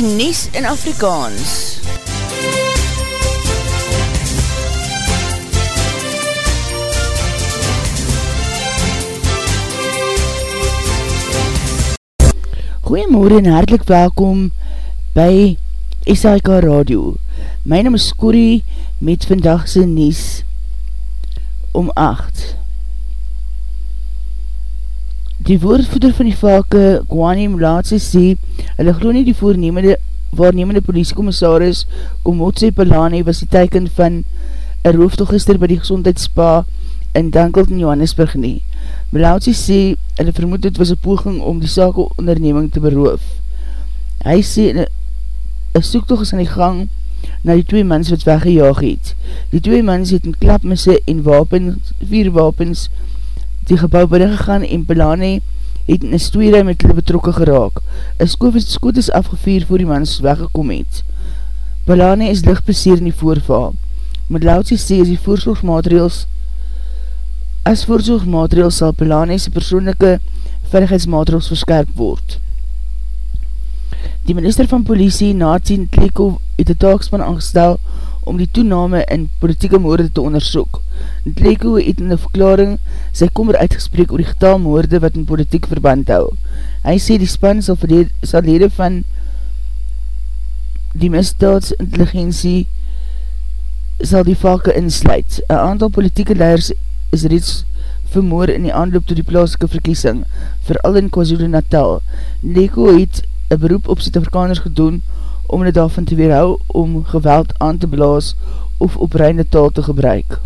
die Nies in Afrikaans. Goeiemorgen en hartelijk welkom by SAIK Radio. My naam is Corrie met vandagse Nies om 8. Die woordvoeder van die valke, Kwani Mulaatse, sê, hulle glo nie die voornemende, waarnemende politiekommissaris, Komotse Palani, was die teiken van een rooftogister by die gezondheidspa in Dankelton, Johannesburg nie. Mulaatse sê, hulle vermoed het was een poging om die sake onderneming te beroof. Hy sê, een soektocht is aan die gang na die twee mans wat weggejaag het. Die twee mans het in klapmisse en wapens, vier wapens, die gebouw binnengegaan en Pelane het in een stoeirij met hulle betrokke geraak. Een skoot is afgeveer voor die mans weggekom het. Pelane is licht beseer in die voorval. Met Lautsie sê is die voorzorgsmaatregels as voorzorgsmaatregels sal Pelane sy persoonlijke veiligheidsmaatregels verskerp word. Die minister van politie, Nazi Tleko, het die taakspan aangestel om die toename in politieke moorde te onderzoek. Tleko het in die verklaring sy kommer uitgespreek oor die getal moorde wat in politiek verband hou. Hy sê die span sal, verlede, sal lede van die misdaadsintelligentie sal die valke insluit. Een aantal politieke leiders is reeds vermoor in die aanloop to die plaaslike verkiesing, vooral in KwaZulu Natal. Tleko het een beroep op Zuid-Afrikaners gedoen om hulle daarvan te weerhou om geweld aan te blaas of op reine taal te gebruik.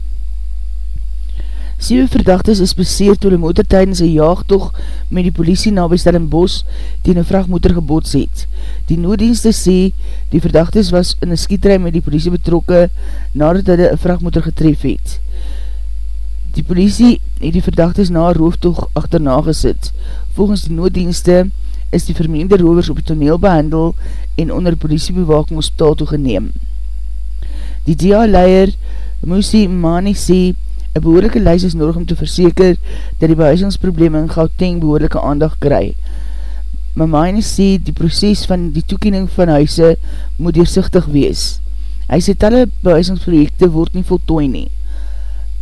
Sieve verdachtes is beseer toe die motor tydens een jaagtog met die politie na by Stellenbos die een vrachtmotor gebots het. Die nooddienste sê die verdachtes was in een skietrij met die politie betrokke nadat hulle een vrachtmotor getref het. Die politie het die verdachtes na rooftoog achterna gesit. Volgens die nooddienste is die vermeende rovers op die toneel behandel en onder politiebewaking hospitaal toegeneem. Die DA-leier Musi Mani sê, een behoorlijke lijst is nodig om te verseker dat die behuisingsprobleme in Gauteng behoorlijke aandag. Maar Mani sê, die proces van die toekening van huise moet deursichtig wees. Hy sê, talle behuisingsprojekte word nie voltooi nie.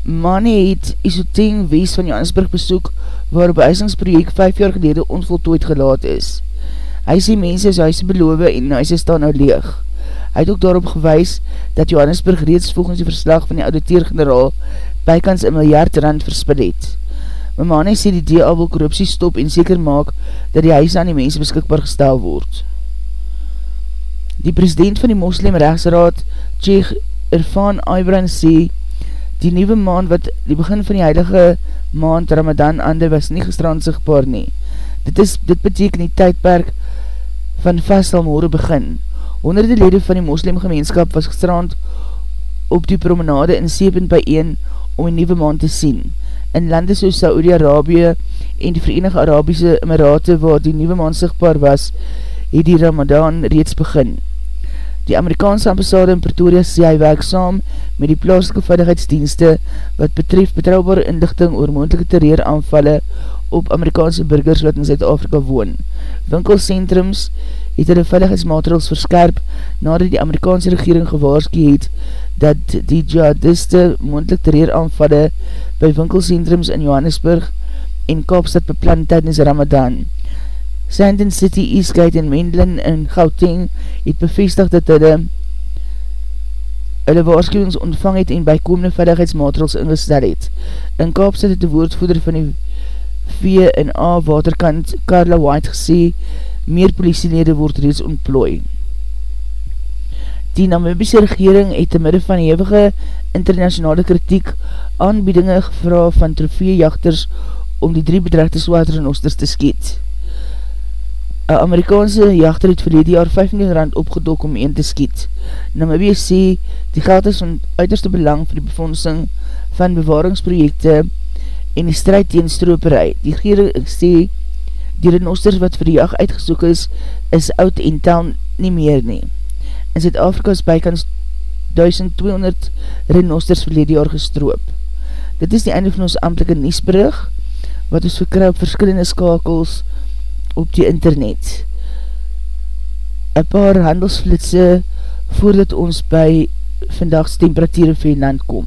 Mani het Isoteng West van Johannesburg besoek waar een behuisingsproject 5 jaar gelede onvoltooid gelaat is. Hy sê mense is huise beloof en huise staan nou leeg. Hy het ook daarop gewys dat Johannesburg reeds volgens die verslag van die auditeer-generaal bykans een miljard rand verspil het. Mamane sê die DA wil korruptie stop en seker maak dat die huise aan die mense beskikbaar gestel word. Die president van die Moslem Rechtsraad, Sheikh Irfan Aybran sê, die nieuwe maand wat die begin van die heilige maand Ramadan ander was nie gestrand sigtbaar nie. Dit, is, dit beteken die tydperk van vastal moore begin. Honderde lede van die moslimgemeenskap was gestrand op die promenade in Seben by 1 om die nieuwe maand te sien. In lande soos Saudi-Arabië en die Verenigde Arabiese Emirate waar die nieuwe maand sigtbaar was, het die Ramadan reeds begin. Die Amerikaanse ambassade in Pretoria sê hy werk saam met die plaaslike veiligheidsdienste wat betref betrouwbare inlichting oor moendelike terreuraanvalle op Amerikaanse burgers wat in Zuid-Afrika woon. Winkelcentrums het hulle veiligheidsmaatregels verskerp nadat die Amerikaanse regering gewaarski het dat die jihadiste moendelik terreuraanvalle by winkelcentrums in Johannesburg en Kaapstad beplan tydens Ramadan. Sandton City, Eastgate en Wendlin in Gauteng het bevestig dat hulle hulle waarschuwings ontvang het en bykomende veiligheidsmaatregels ingestel het. In Kaapstad het die woordvoeder van die V en A waterkant Carla White gesê, meer politielede word reeds ontplooi. Die Namibiese regering het te midde van hevige internationale kritiek aanbiedinge gevra van trofeejachters om die drie bedreigde swaterrenosters te skiet. Een Amerikaanse jachter het verlede jaar 15 rand opgedok om een te skiet. Namibie sê, die geld is van uiterste belang vir die bevondsing van bewaringsprojekte en die strijd tegen stroperij. Die gering sê, die renosters wat vir die jacht uitgesoek is, is oud en tel nie meer nie. In Zuid-Afrika is bykans 1200 renosters verlede jaar gestroop. Dit is die einde van ons amtelike niesbrug, wat ons verkry op verskillende skakels op die internet. een paar handelsflitse voordat ons by vandagse temperatuur vir die land kom.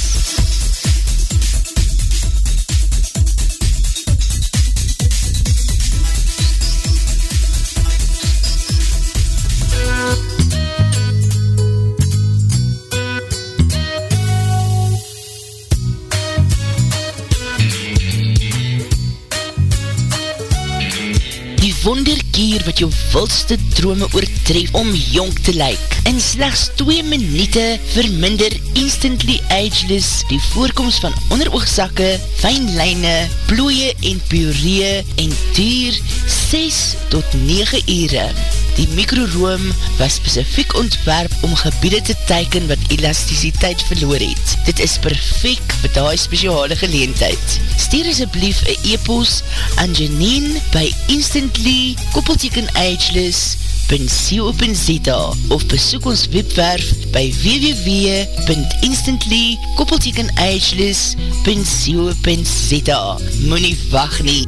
Wonderkier wat jou wildste drome oortref om jong te lyk. In slechts 2 minute verminder instantly ageless die voorkomst van onderoogzakke, fijnlijne, plooie en puree en duur 6 tot 9 ure. Die mikroroom was specifiek ontwerp om gebiede te teiken wat elasticiteit verloor het. Dit is perfect vir die speciale geleentheid. Stuur asjeblief een e-post aan Janine by instantly koppelteken ageless.co.za of besoek ons webwerf by www.instantly koppelteken ageless.co.za Moe nie wacht nie.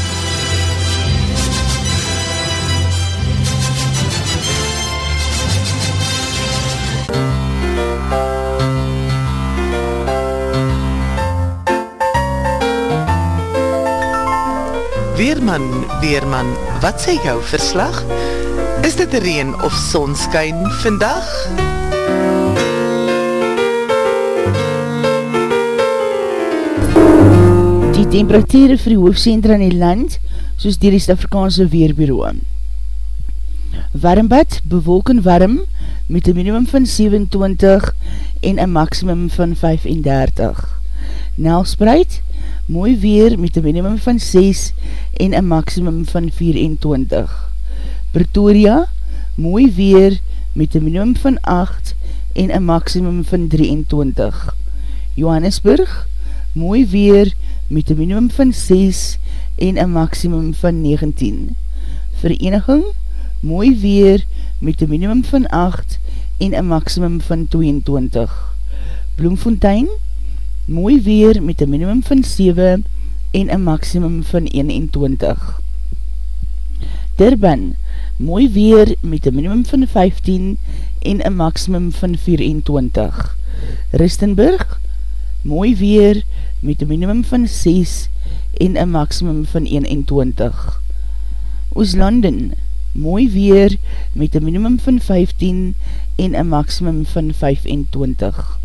Weerman, Weerman, wat sê jou verslag? Is dit reen of sonskyn vandag? Die temperatuur vir die hoofdcentra in die land, soos dier die Stafrikaanse Weerbureau. Warmbad, bewolk en warm, met een minimum van 27 en een maximum van 35. Nelspreid, mooi weer met een minimum van 6 en een maximum van 24. Pretoria, mooi weer met een minimum van 8 en een maximum van 23. Johannesburg, mooi weer met een minimum van 6 en een maximum van 19. Vereniging, mooi weer met een minimum van 8 en een maximum van 22. Bloemfontein, mooi weer met een minimum van 7 en een maximum van 21. Durban, mooi weer met een minimum van 15 en een maximum van 24. Ristenburg, mooi weer met een minimum van 6 en een maximum van 21. Ooslanden, mooi weer met een minimum van 15 en een maximum van 25.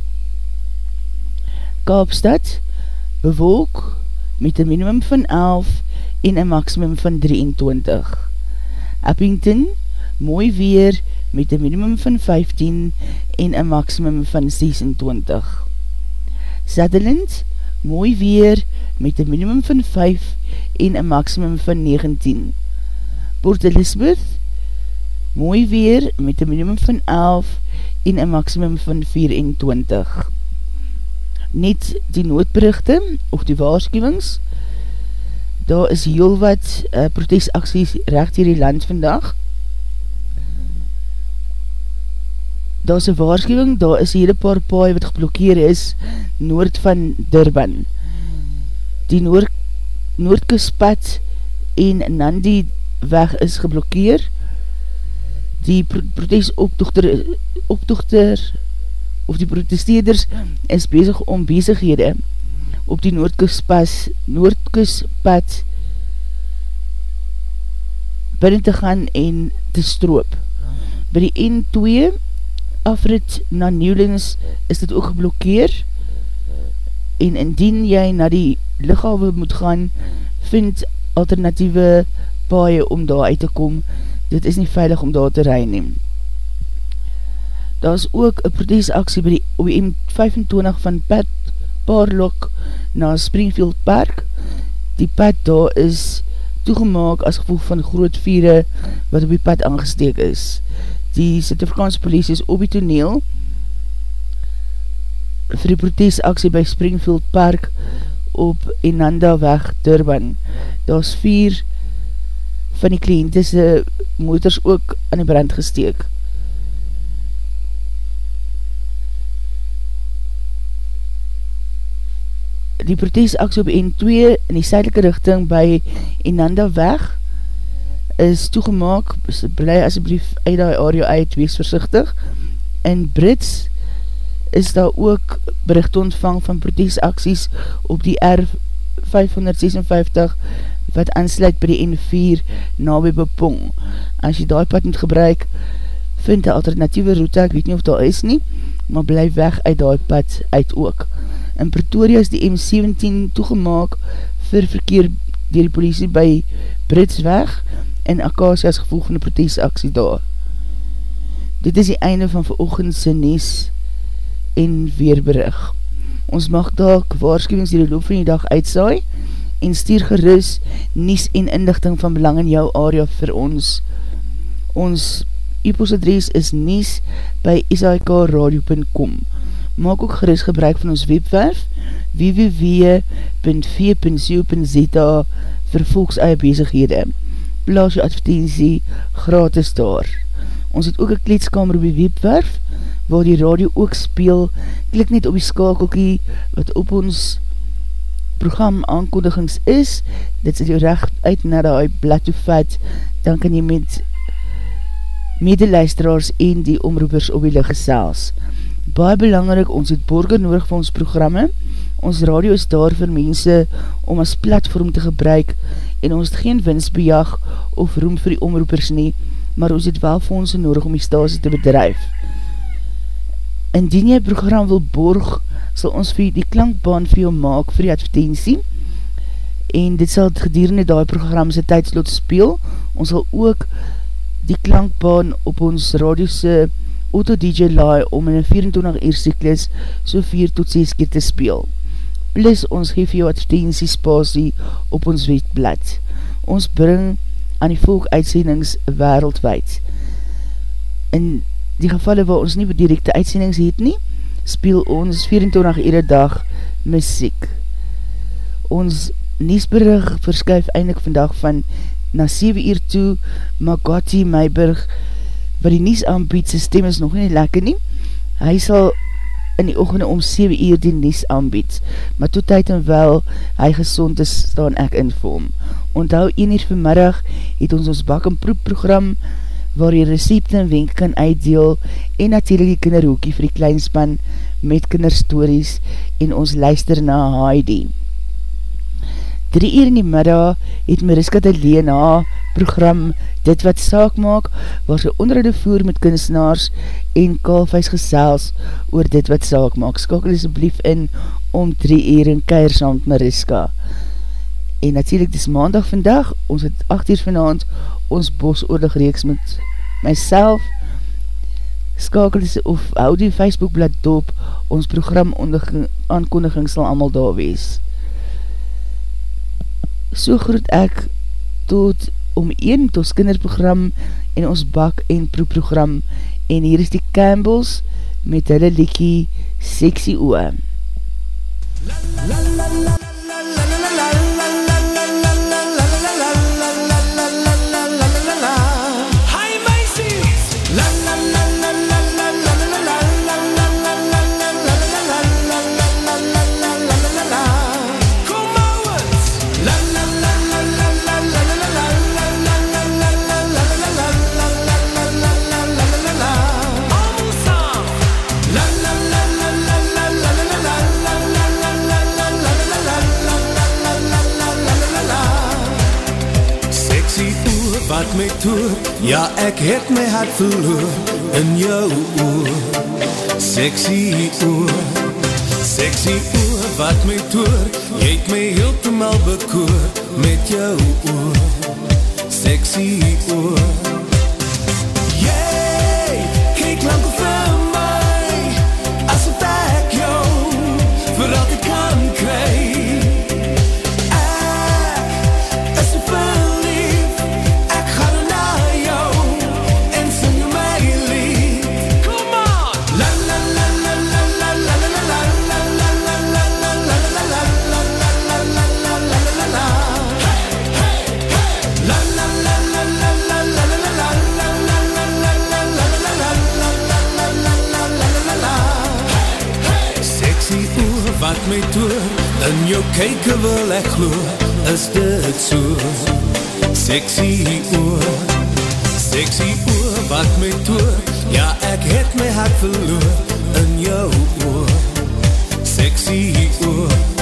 Kaapstad, bewolk met een minimum van 11 en een maximum van 23. Eppington, mooi weer met een minimum van 15 en een maximum van 26. Sutherland, mooi weer met een minimum van 5 en een maximum van 19. Port Elizabeth, mooi weer met een minimum van 11 en een maximum van 24. Net die noodberichte of die waarschuwings, daar is heel wat uh, protestacties recht hier die land vandag. Daar is een waarschuwing, daar is hele paar paai wat geblokkeer is noord van Durban. Die noord, noordkuspad en Nandi weg is geblokkeer. Die pro protestoptochter optochter of die protesteerders is bezig om bezighede op die Noordkuspad Noordkuspad binnen te gaan en te stroop. By die N2 afrit na Newlands is dit ook geblokkeer en indien jy na die lichawe moet gaan, vind alternatieve paie om daar uit te kom. Dit is nie veilig om daar te rij neem. Daar is ook een protesaksie by die OM 25 van Pat Parlock na Springfield Park. Die pad daar is toegemaak as gevolg van groot vieren wat op die pad aangesteek is. Die Sint-Afrikaanse politie is op die toneel vir die protesaksie by Springfield Park op Enanda weg Durban. Daar is vier van die kliëntese motors ook aan die brand gesteek. Die protesaksie op N2 in die suidelike richting by Enanda weg is toegemaak, bly asjeblief uit die area uit, wees versichtig. In Brits is daar ook bericht ontvang van protesaksies op die R556 wat aansluit by die N4 na by Bepong. As jy die pad moet gebruik, vind die alternatieve route, ek weet nie of daar is nie, maar bly weg uit die pad uit ook. In Pretoria is die M17 toegemaak vir verkeer dier die politie by Britsweg en Akasia as gevolg van die protesaksie daar. Dit is die einde van veroogendse Nes en Weerberig. Ons mag daar waarschuwings die loop van die dag uitsaai en stuur gerus Nes en inlichting van belang in jou area vir ons. Ons e-postadres is Nes by sikradio.com Maak ook gerus gebruik van ons webwerf www.v.co.za vir volks eie bezighede plaas jou advertentie gratis daar. Ons het ook een kleedskamer op die webwerf, waar die radio ook speel. Klik net op die skakelkie wat op ons program aankondigings is. Dit sit jou recht uit na die blad toe vat. Dan kan jy met medeluisteraars en die omroepers op die ligge saals. Baie belangrik, ons het borger nodig vir ons programme. Ons radio is daar vir mense om as platform te gebruik en ons het geen winsbejag of roem vir die omroepers nie, maar ons het wel fondse nodig om die stasie te bedrijf. Indien jy program wil borg, sal ons vir die klankbaan vir jou maak vir die advertentie en dit sal gedurende die program sy tydslot speel. Ons sal ook die klankbaan op ons radiose auto DJ laai om in een 24 uur cyklus so 4 tot 6 keer te speel plus ons geef jou advertentiespasie op ons wetblad. Ons bring aan die volk uitsendings wereldwijd. In die gevalle waar ons nie directe uitsendings het nie, speel ons 24 ure dag muziek. Ons Niesburg verskuif eindelijk vandag van na 7 uur toe Magati Meiburg wat die Nies aanbied, sy stem is nog nie lekker nie. Hy sal in die oogende om 7 uur die nies aanbied, maar toe tyd en wel hy gezond is, staan ek in vir hom. Onthou 1 uur vanmiddag het ons ons bak en proep program waar jy recepte en wenk kan uitdeel en natuurlijk die kinderhoekie vir die kleinspan met kinderstories en ons luister na Heidi. 3 uur in die middag het Mariska de Lena program Dit Wat Saak Maak, waar sy onderhoud voer met kunstenaars en kalfhuis gesels oor Dit Wat Saak Maak. Skakel asblief in om 3 uur in met Mariska. En natuurlijk, dit is maandag vandag, ons het 8 uur vanavond ons bosoordig reeks met myself. Skakel is of hou die Facebookblad doop, ons program aankondiging sal allemaal daar wees. So groet ek tot om 1 tot ons kinderprogram en ons bak en proeprogram en hier is die Campbells met hulle liekie Sexy Oe. My toe Ja, ek het my hart verloor In jou oor. Sexy oor Sexy oor wat my toer Jy het my heel te mal bekoor Met jou oor. Sexy oor. My In jou kyke wil ek glo Is dit so Sexy oor Sexy oor wat my toer. Ja ek het my hart verloor In jou oor. Sexy oor